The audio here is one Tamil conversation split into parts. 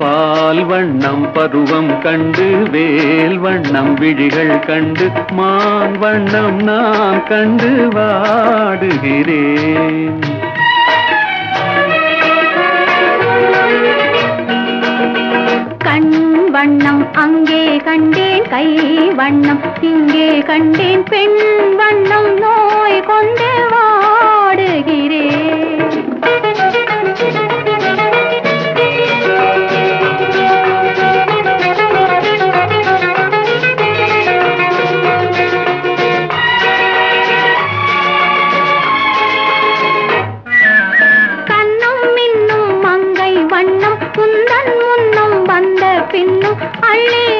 பால் வண்ணம் பருவம் கண்டு வேல் வண்ணம் விழிகள் கண்டு மான் வண்ணம் நான் கண்டு வாடுகிறேன். கண் வண்ணம் அங்கே கண்டேன் கை வண்ணம் இங்கே கண்டேன் பெண் வண்ணம் நோய் கொண்டு வா அள்ளி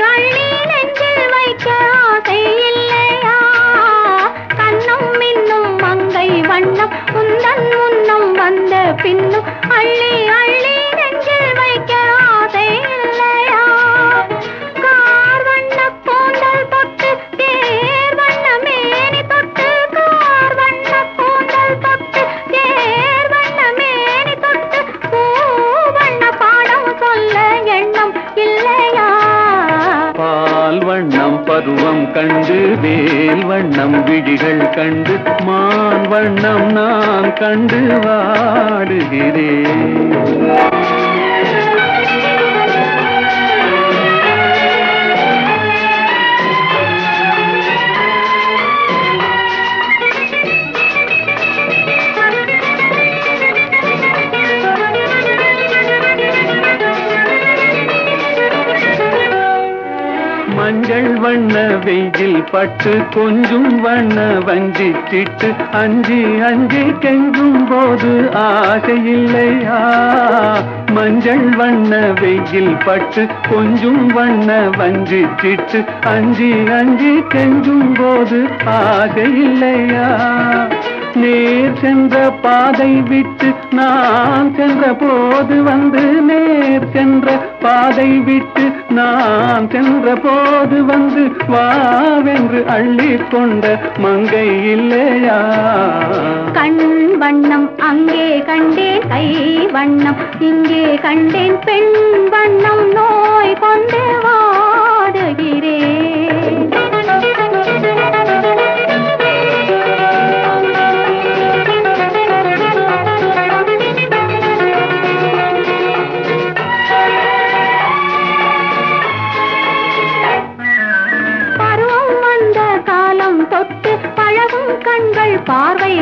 பருவம் கண்டு வேல் வண்ணம் விழிகள் கண்டு மான் வண்ணம் நான் கண்டு வாடுகிறேன். மஞ்சள் வண்ண வெயில் பட்டு கொஞ்சும் வண்ண வஞ்சி சிட்டு அஞ்சு அஞ்சு கெஞ்சும் போது ஆசை மஞ்சள் வண்ண வெயில் பட்டு கொஞ்சும் வண்ண வஞ்சி சிட்டு அஞ்சி அஞ்சு கெஞ்சும் போது ஆசை இல்லையா? நேர் சென்ற பாதை விட்டு நான் சென்ற போது வந்து நேர் சென்ற பாதை விட்டு நான் சென்ற போது வந்து வாவென்று அள்ளி கொண்ட மங்கை இல்லையா? கண் வண்ணம் அங்கே கண்டேன் கை வண்ணம் இங்கே கண்டேன். பெண் வண்ணம் நோய் கொண்டு வாடுகிறேன்.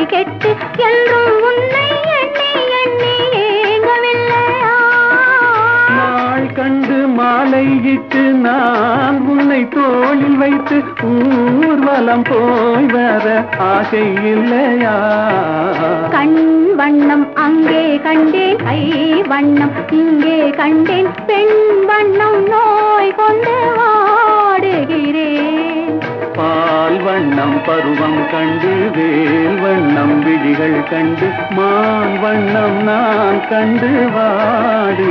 கெட்டு என்றும் உன்னை எண்ணி எண்ணி ஏங்கவில்லையா? நாள் கண்டு மாலையிட்டு நான் உன்னை தோளில் வைத்து ஊர்வலம் போய் வர ஆசை இல்லையா? கண் வண்ணம் அங்கே கண்டேன் கை வண்ணம் இங்கே கண்டேன். பெண் வண்ணம் நோய் கொண்டு பால் வண்ணம் பருவம் கண்டு வேல் வண்ணம் விழிகள் கண்டு மான் வண்ணம் நான் கண்டு வாடுகிறேன்.